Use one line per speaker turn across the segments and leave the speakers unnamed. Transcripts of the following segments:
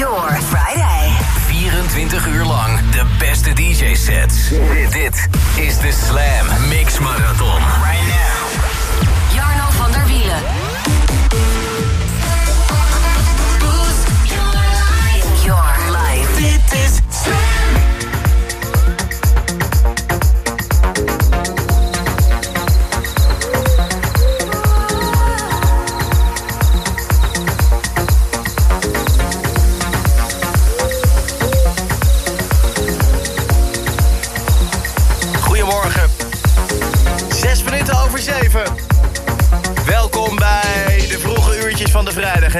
Your Friday.
24 uur lang de beste DJ-sets. Dit is de Slam Mix Marathon. Right now.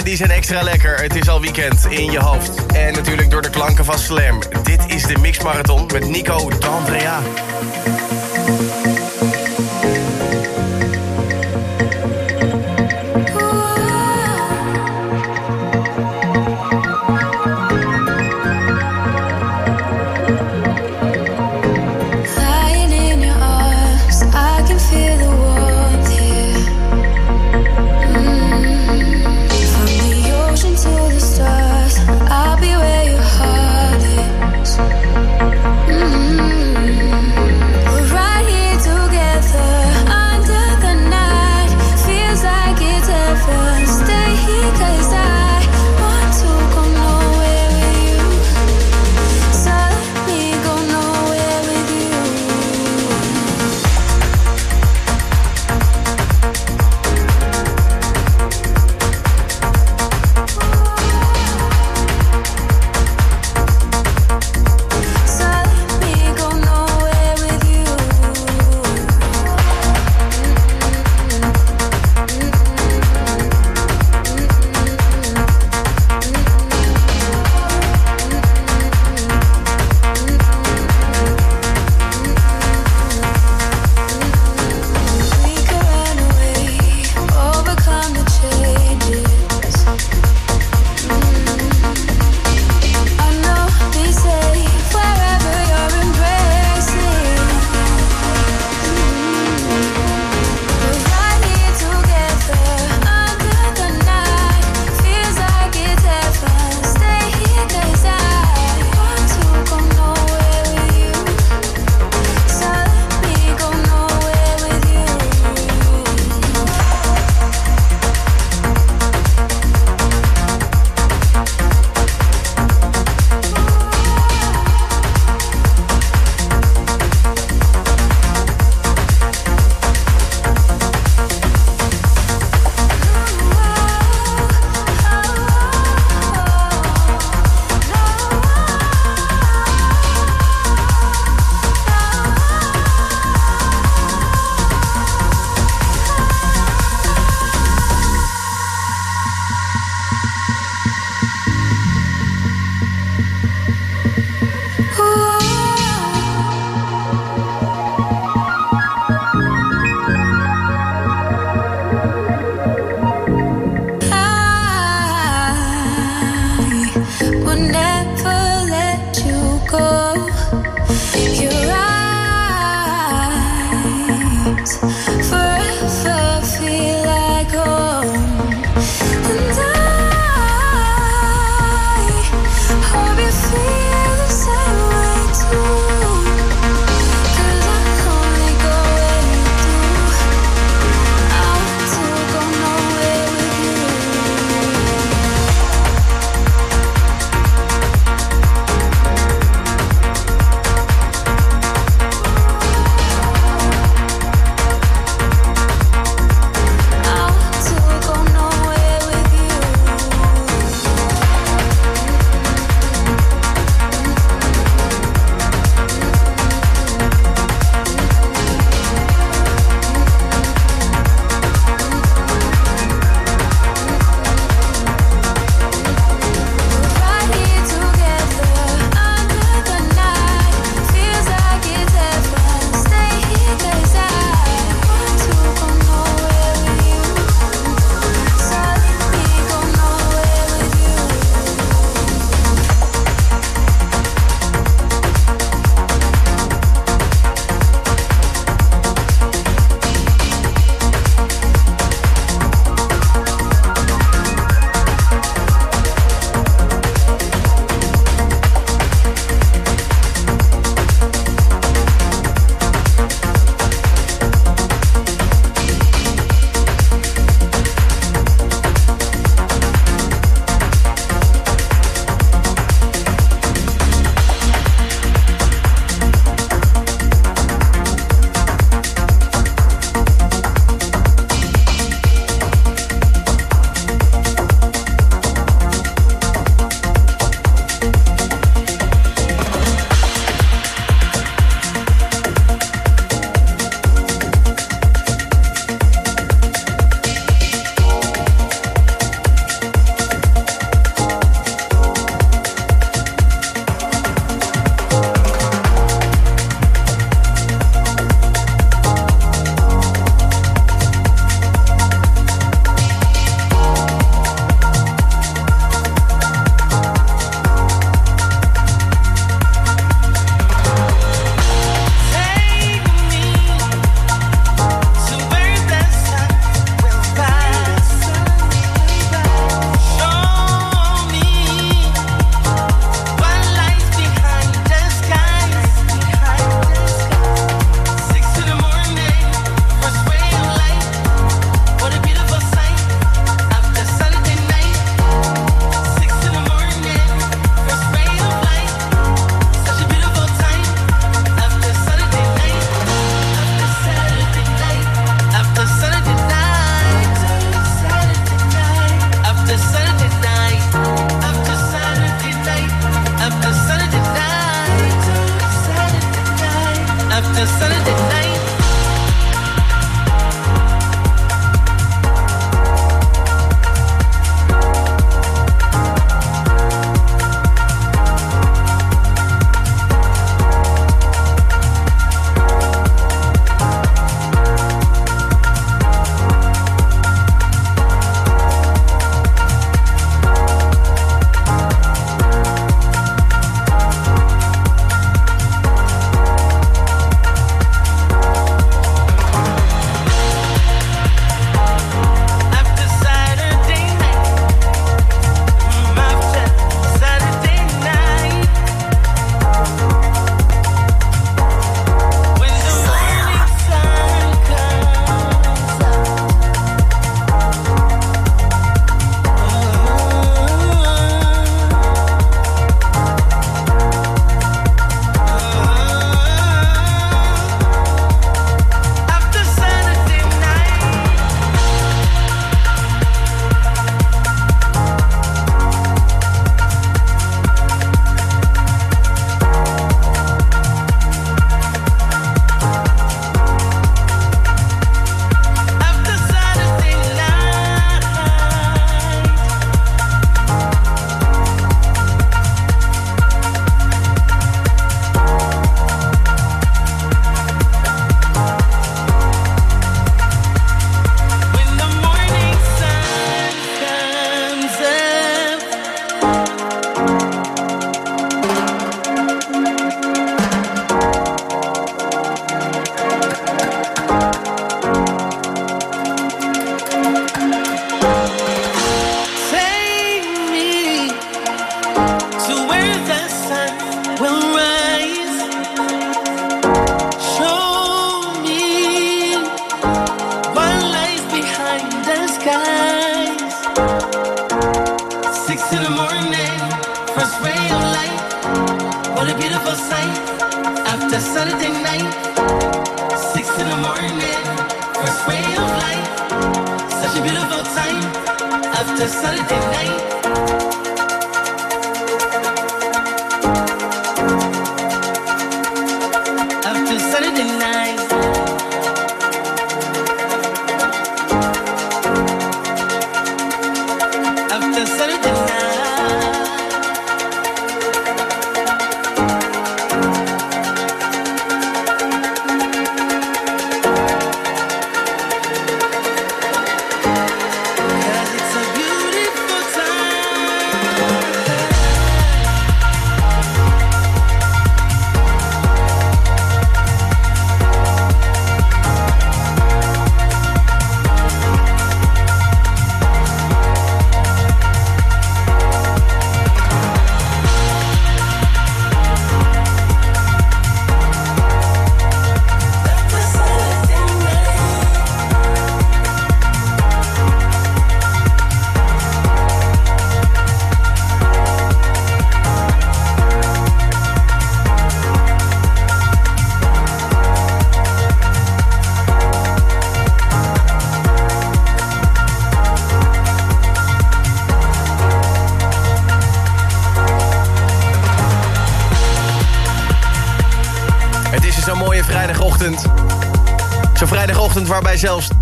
Die zijn extra lekker. Het is al weekend in je hoofd. En natuurlijk door de klanken van Slam. Dit is de Mix Marathon met Nico D'Andrea.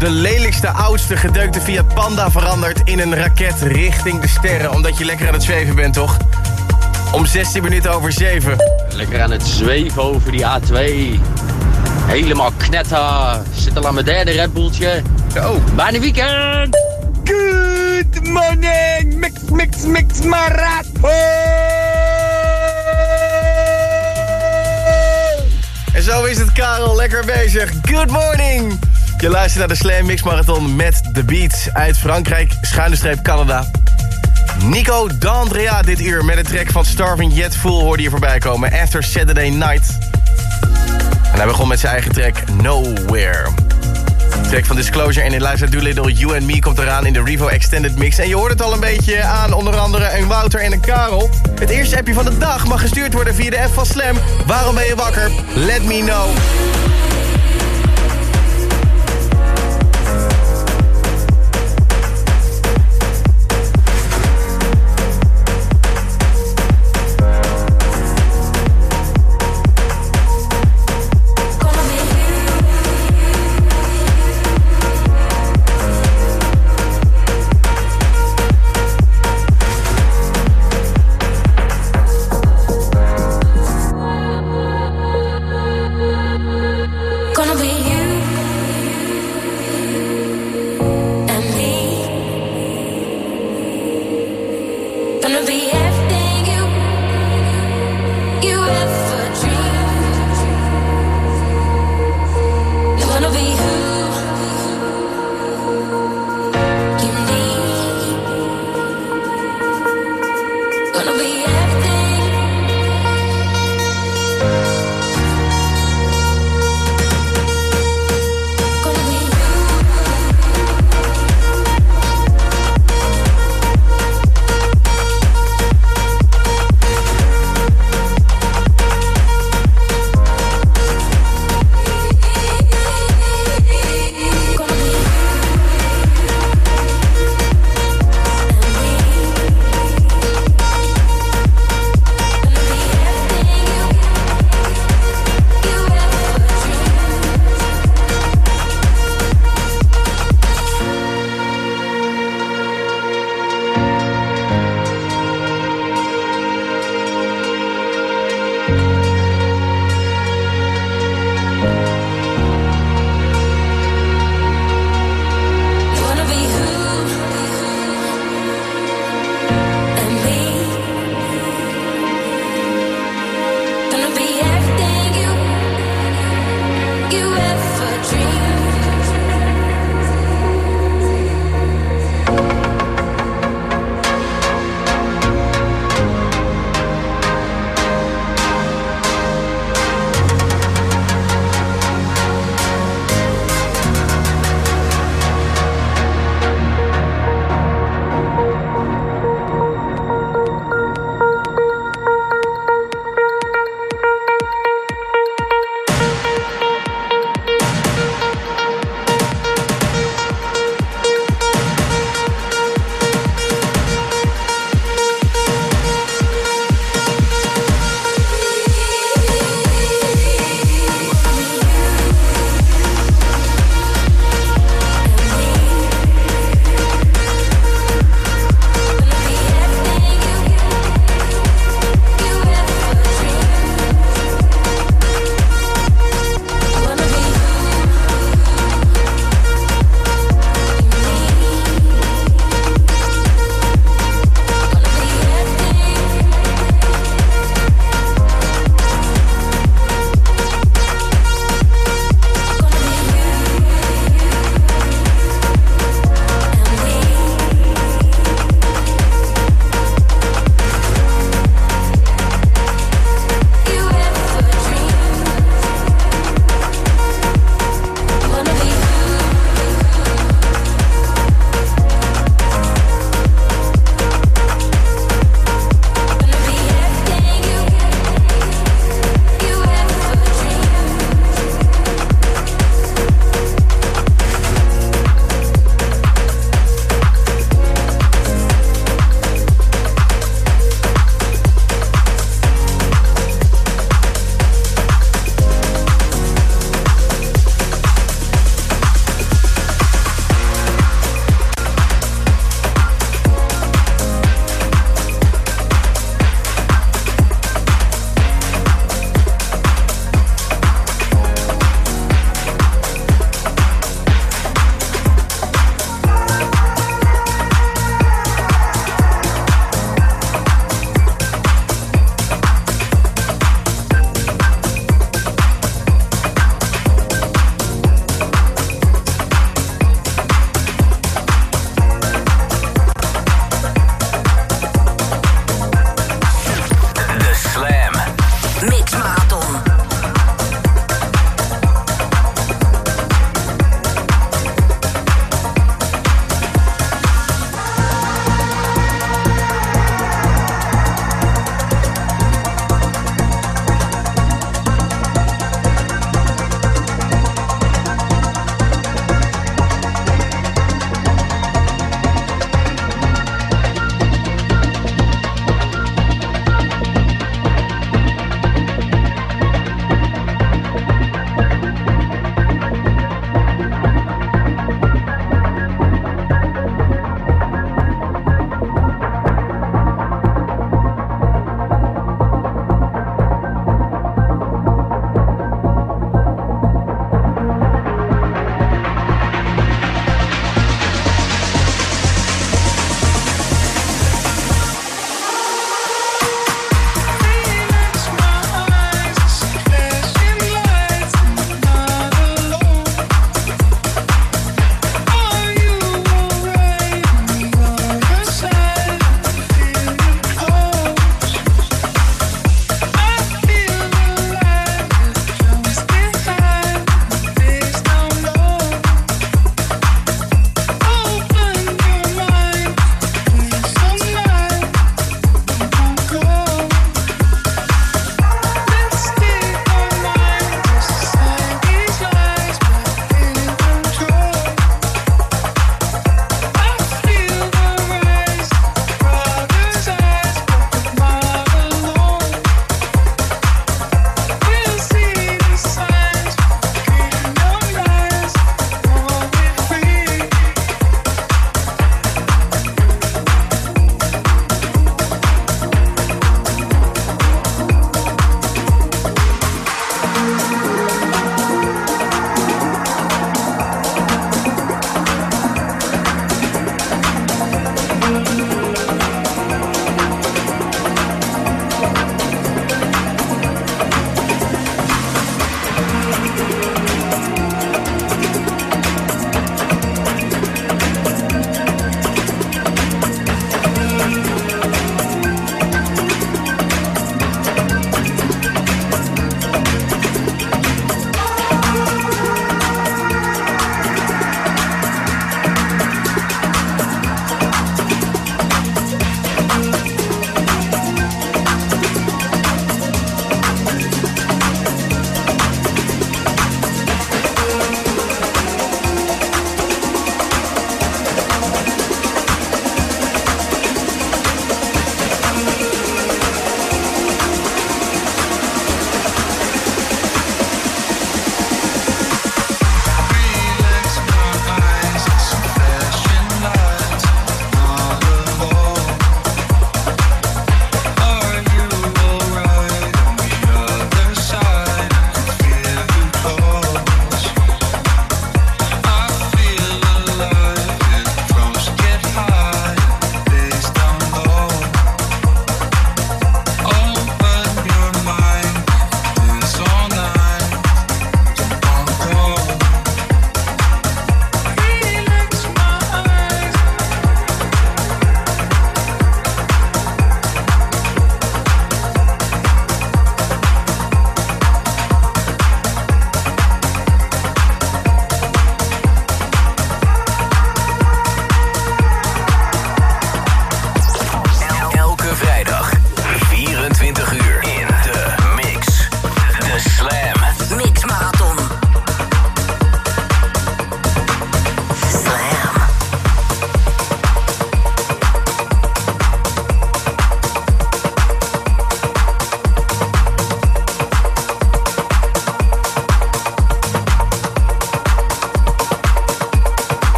De lelijkste, oudste gedeukte Fiat Panda verandert in een raket richting de sterren. Omdat je lekker aan het zweven bent, toch? Om 16 minuten over 7.
Lekker aan het zweven over die A2. Helemaal knetter. Zit al aan mijn derde Red Bulltje.
Oh,
Bijna weekend. Good morning. Mix, mix, mix, marathon.
En zo is het, Karel. Lekker bezig. Good morning. Je luistert naar de Slam Mix Marathon met The Beats uit Frankrijk, schuine streep Canada. Nico D'Andrea dit uur met een track van Starving Yet Full hoorde je voorbij komen. After Saturday Night. En hij begon met zijn eigen track Nowhere. Track van Disclosure en Eliza Doolittle, You and Me komt eraan in de Revo Extended Mix. En je hoort het al een beetje aan onder andere een Wouter en een Karel. Het eerste appje van de dag mag gestuurd worden via de app van Slam. Waarom ben je wakker? Let me know.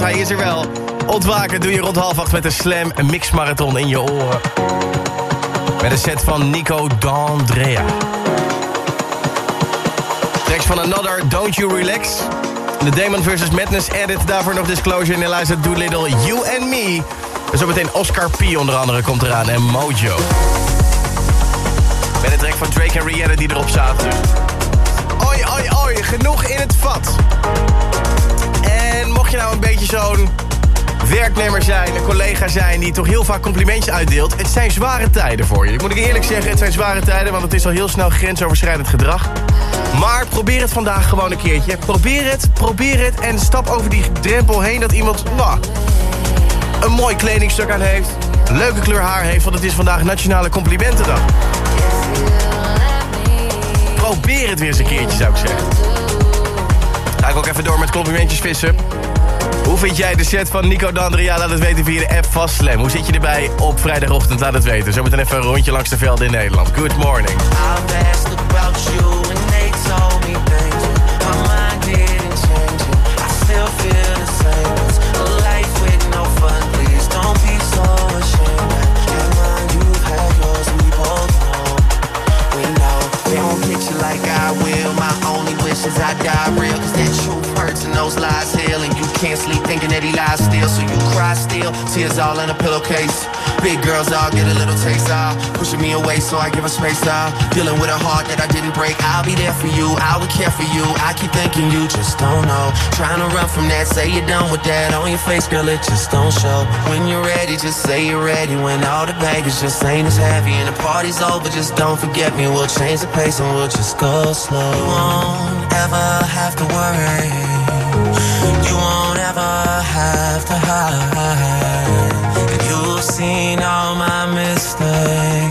Hij is er wel. Ontwaken doe je rond half acht met een Slam Mix Marathon in je oren. Met een set van Nico D'Andrea. Tracks van Another, Don't You Relax. De Damon vs. Madness edit. Daarvoor nog Disclosure en Eliza Doolittle, You and Me. En zometeen Oscar P. onder andere komt eraan en Mojo. Met een track van Drake en Rihanna die erop zaten. Oi, oi, oi, genoeg in het vat. Je nou een beetje zo'n werknemer zijn, een collega zijn... die toch heel vaak complimentjes uitdeelt... het zijn zware tijden voor je. Ik moet ik eerlijk zeggen, het zijn zware tijden... want het is al heel snel grensoverschrijdend gedrag. Maar probeer het vandaag gewoon een keertje. Probeer het, probeer het en stap over die drempel heen... dat iemand nou, een mooi kledingstuk aan heeft... leuke kleur haar heeft, want het is vandaag Nationale Complimentendag. Probeer het weer eens een keertje, zou ik zeggen. Ga ik ook even door met complimentjes vissen. Hoe vind jij de set van Nico D'Andrea? Laat het weten via de app van Slam. Hoe zit je erbij op vrijdagochtend? Laat het weten. Zometeen even een rondje langs de velden in Nederland. Good morning.
I still feel the same. Only wish is I die real. Cause that truth hurts and those lies heal. And you can't sleep thinking that he lies still. So you cry still. Tears all in a pillowcase. Big girls all get a little taste out. Pushing me away so I give her space out. Dealing with a heart that I didn't break. I'll be there for you. I will care for you. I keep thinking you just don't know. Trying to run from that. Say you're done with that. On your face, girl, it just don't show. When you're ready, just say you're ready. When all the baggage just ain't as heavy. And the party's over, just don't forget me. We'll change the pace and we'll just go slow. You won't ever have to worry. You won't ever have to hide. Seen all my mistakes.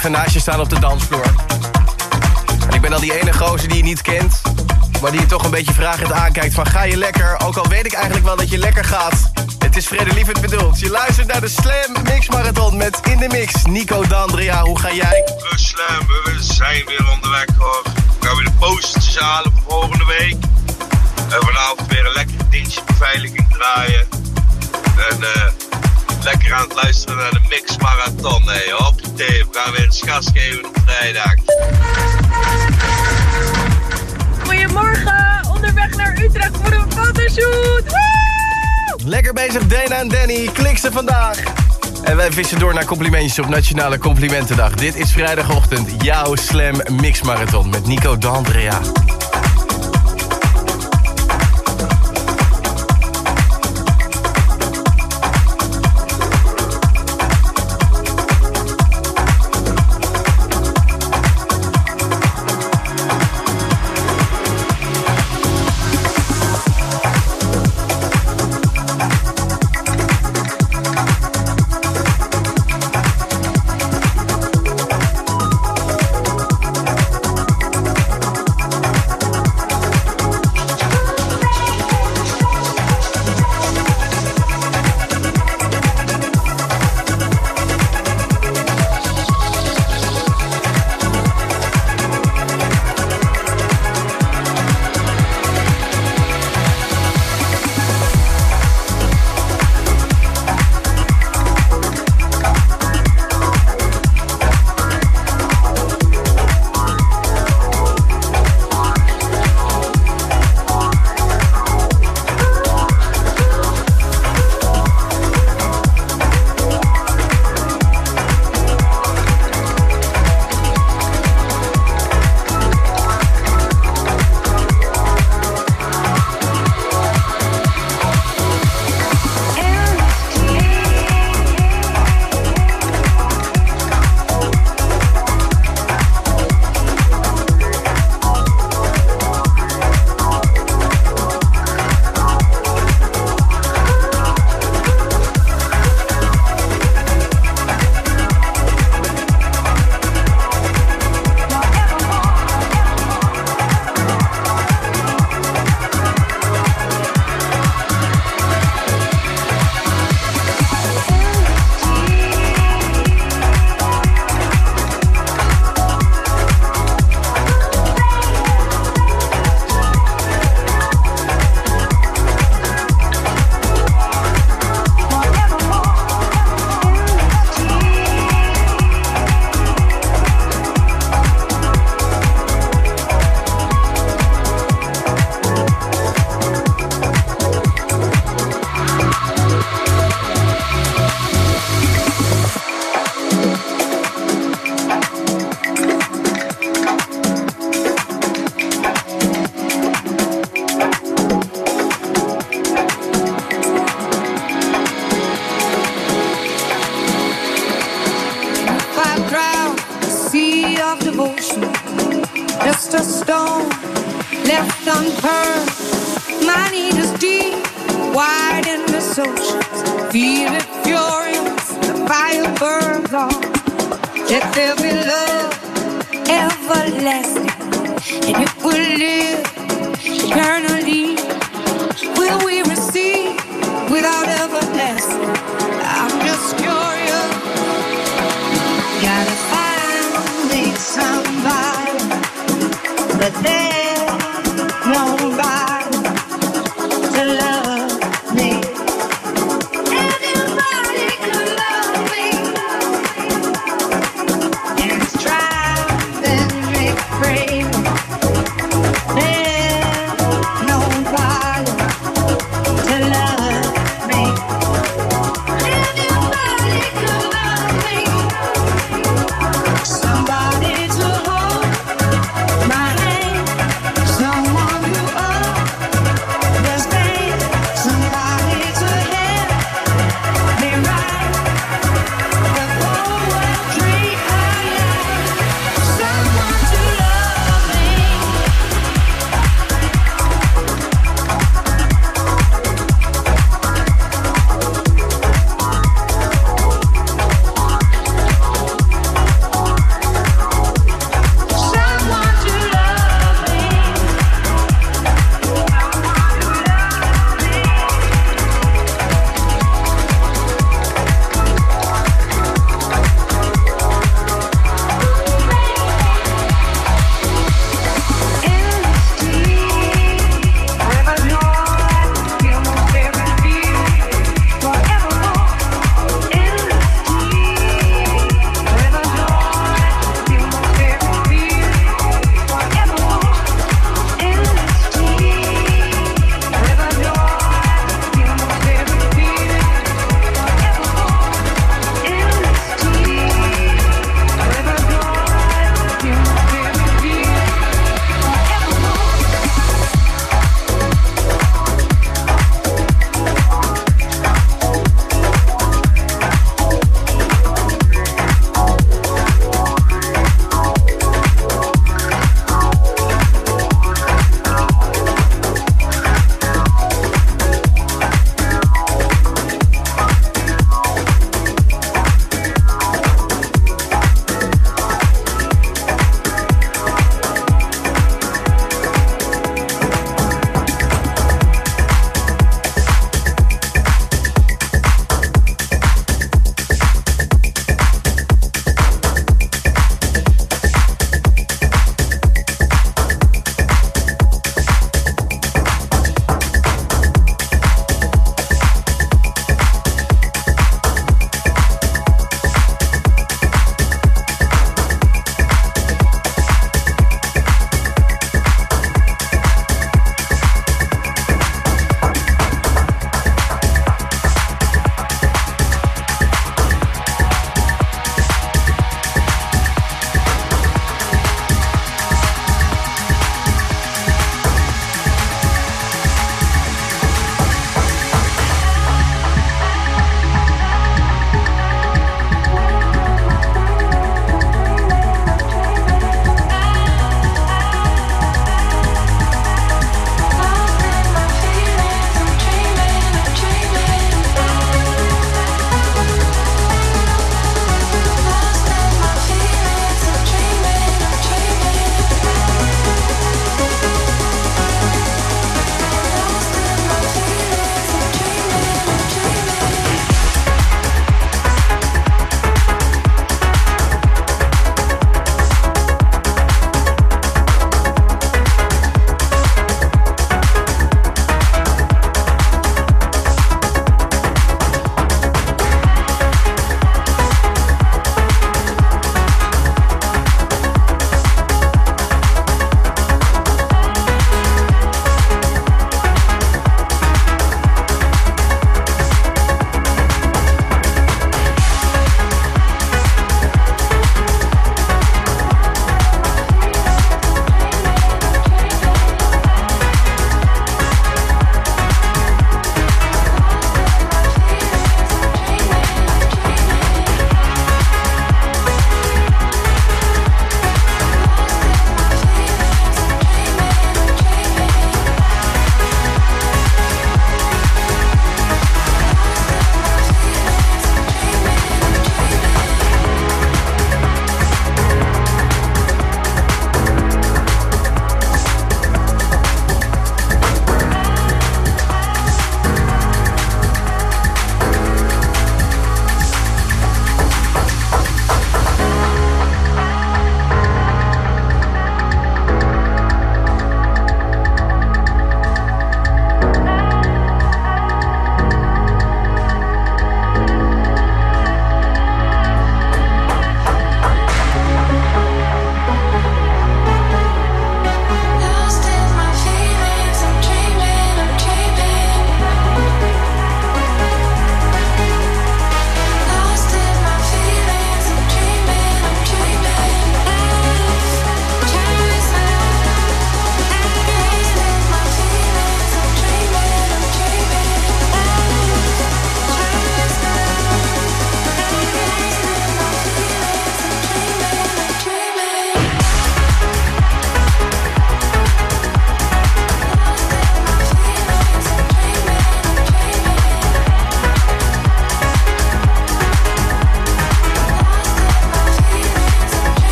Even naast je staan op de dansvloer. Ik ben al die ene gozer die je niet kent... maar die je toch een beetje vragend aankijkt van ga je lekker? Ook al weet ik eigenlijk wel dat je lekker gaat. Het is Freddy Lievert bedoeld. Je luistert naar de Slam Mix Marathon met In de Mix. Nico D'Andrea, hoe ga jij?
We slam, we zijn weer onderweg hoor. We gaan weer de posters halen voor volgende week. En vanavond weer een lekkere beveiliging draaien. En eh, lekker aan het luisteren naar de Mix Marathon. Hey, hoppatee, we gaan weer eens gas geven op vrijdag.
Goedemorgen, onderweg naar Utrecht voor een fotoshoot.
Lekker bezig Dana en Danny, klik ze vandaag. En wij vissen door naar complimentjes op Nationale Complimentendag. Dit is vrijdagochtend jouw Slam Mix Marathon met Nico D'Andrea.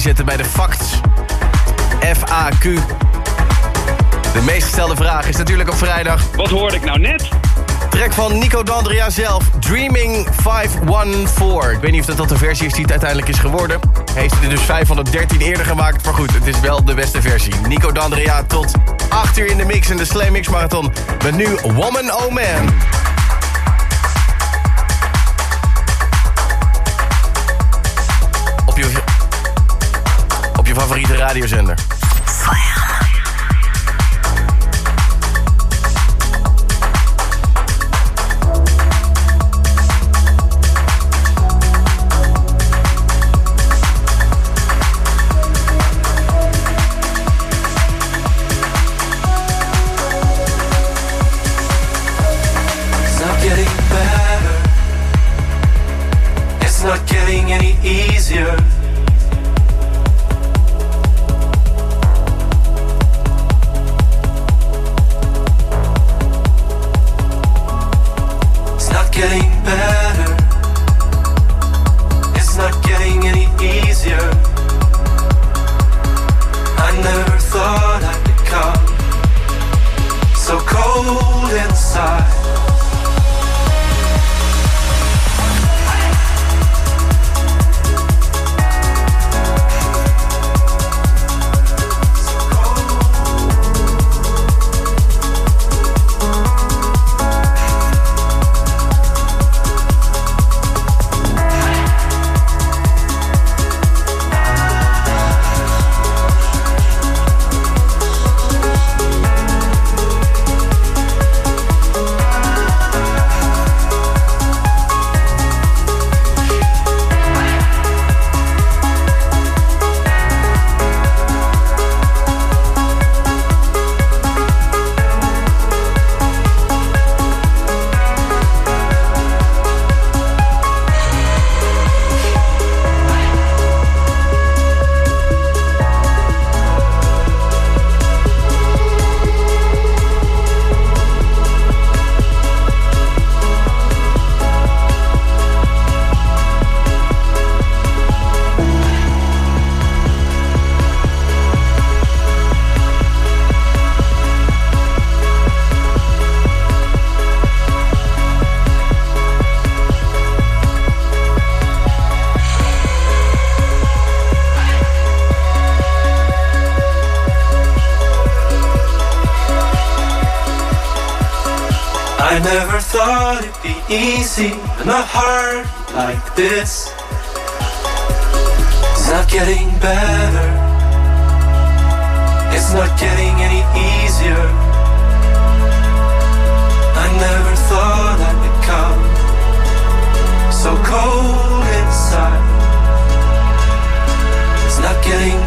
Zetten bij de facts. FAQ. De meest gestelde vraag is natuurlijk op vrijdag.
Wat hoorde ik nou net?
Track van Nico D'Andrea zelf, Dreaming 514. Ik weet niet of dat, dat de versie is die het uiteindelijk is geworden. Hij heeft er dus 513 eerder gemaakt, maar goed, het is wel de beste versie. Nico D'Andrea tot 8 uur in de mix in de Slam Mix Marathon. Met nu Woman Oh Man. Favoriete radiozender.
This. It's not getting better. It's not getting any easier. I never thought I'd become so cold inside. It's not getting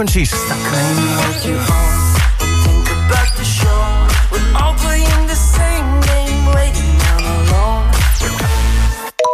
Frequencies.